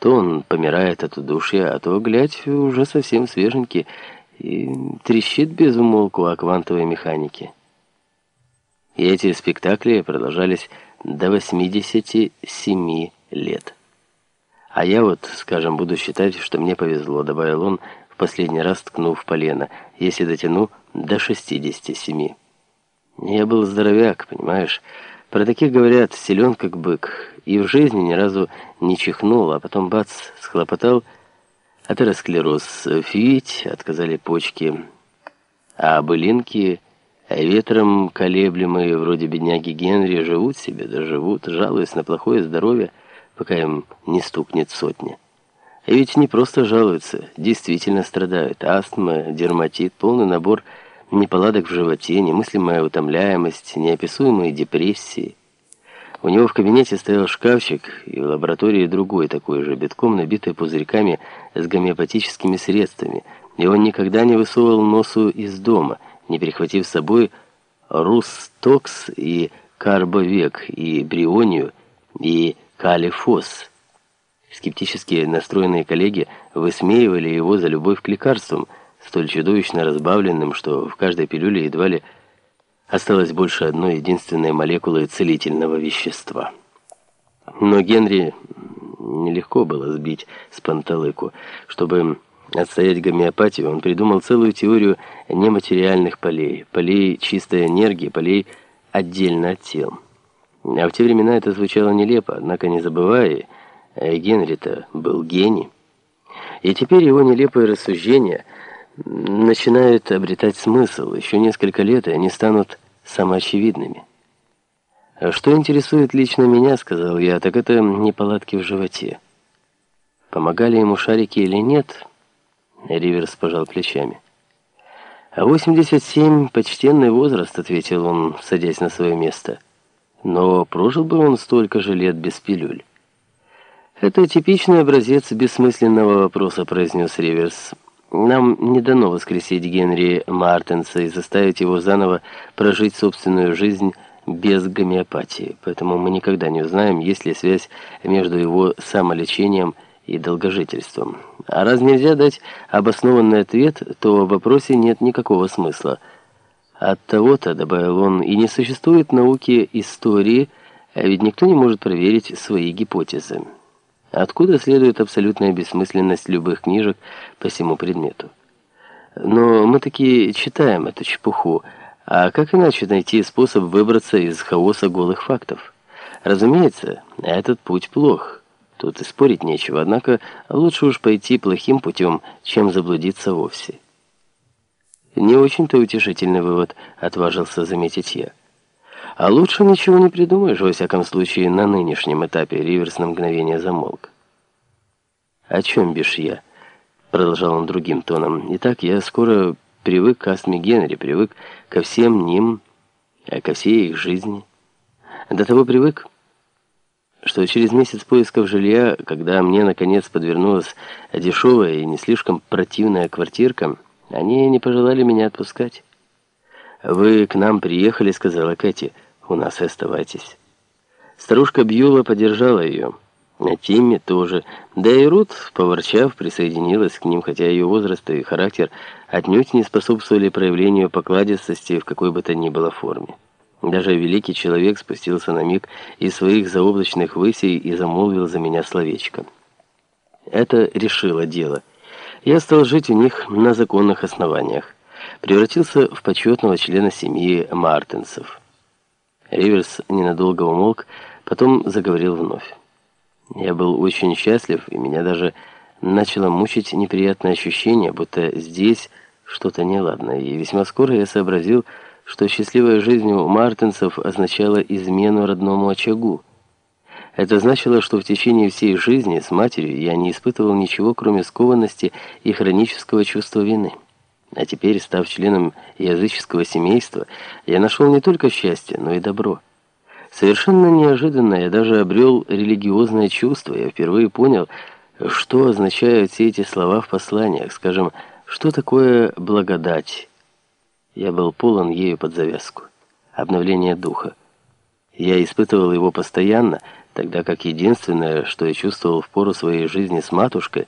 То он помирает от удушья, а то, глядь, уже совсем свеженький и трещит без умолку о квантовой механике. И эти спектакли продолжались до 87 лет. А я вот, скажем, буду считать, что мне повезло, добавил он, в последний раз ткнув полено, если дотяну до 67. Я был здоровяк, понимаешь, про таких говорят, силен как бык, и в жизни ни разу не чихнул, а потом бац, схлопотал атеросклероз, фить, отказали почки, а былинки, ветром колеблемые, вроде бедняги Генри, живут себе, да живут, жалуясь на плохое здоровье, пока им не стукнет сотня. И ведь не просто жалуются, действительно страдают. Астма, дерматит, полный набор неполадок в животе, немыслимая утомляемость, неописуемые депрессии. У него в кабинете стоял шкафчик, и в лаборатории другой такой же, битком набитый пузырьками с гомеопатическими средствами, и он никогда не высовывал носу из дома, не перехватив с собой Рустокс и Карбовек, и Брионию, и Калифос. Скептически настроенные коллеги высмеивали его за любовь к лекарствам – столь чудовищно разбавленным, что в каждой пилюле едва ли осталось больше одной единственной молекулы целительного вещества. Но Генри нелегко было сбить с панталыку. Чтобы отстоять гомеопатию, он придумал целую теорию нематериальных полей, полей чистой энергии, полей отдельно от тел. А в те времена это звучало нелепо, однако не забывая, Генри-то был гений. И теперь его нелепые рассуждения – начинают обретать смысл. Еще несколько лет, и они станут самоочевидными. «А «Что интересует лично меня, — сказал я, — так это неполадки в животе. Помогали ему шарики или нет?» Риверс пожал плечами. «А 87 — почтенный возраст», — ответил он, садясь на свое место. «Но прожил бы он столько же лет без пилюль». «Это типичный образец бессмысленного вопроса», — произнес Риверс. Нам не дано воскресить Генри Мартенса и заставить его заново прожить собственную жизнь без гомеопатии, поэтому мы никогда не узнаем, есть ли связь между его самолечением и долгожительством. А раз нельзя дать обоснованный ответ, то в вопросе нет никакого смысла. От того-то, добавил он, и не существует науки истории, а ведь никто не может проверить свои гипотезы. Откуда следует абсолютная бессмысленность любых книжек по всему предмету? Но мы таки читаем эту чепуху, а как иначе найти способ выбраться из хаоса голых фактов? Разумеется, этот путь плох. Тут и спорить нечего, однако лучше уж пойти плохим путем, чем заблудиться вовсе. Не очень-то утешительный вывод, отважился заметить я. А лучше ничего не придумаешь, во всяком случае, на нынешнем этапе Риверс на мгновение замолк. «О чем бишь я?» — продолжал он другим тоном. «Итак, я скоро привык к астме Генри, привык ко всем ним, а ко всей их жизни. До того привык, что через месяц поисков жилья, когда мне, наконец, подвернулась дешевая и не слишком противная квартирка, они не пожелали меня отпускать. «Вы к нам приехали», — сказала Кэти, — у нас и оставайтесь». Старушка Бьюла поддержала ее. А Тимми тоже. Да и Рут, поворчав, присоединилась к ним, хотя ее возраст и характер отнюдь не способствовали проявлению покладистости в какой бы то ни было форме. Даже великий человек спустился на миг из своих заоблачных высей и замолвил за меня словечко. Это решило дело. Я стал жить у них на законных основаниях. Превратился в почетного члена семьи Мартинсов. Риверс ненадолго умолк, потом заговорил вновь. Я был очень счастлив, и меня даже начало мучить неприятное ощущение, будто здесь что-то неладное. И весьма скоро я сообразил, что счастливая жизнь у мартинцев означала измену родному очагу. Это значило, что в течение всей жизни с матерью я не испытывал ничего, кроме скованности и хронического чувства вины. А теперь, став членом языческого семейства, я нашел не только счастье, но и добро. Совершенно неожиданно я даже обрел религиозное чувство. Я впервые понял, что означают все эти слова в посланиях. Скажем, что такое благодать? Я был полон ею под завязку. Обновление духа. Я испытывал его постоянно, тогда как единственное, что я чувствовал в пору своей жизни с матушкой,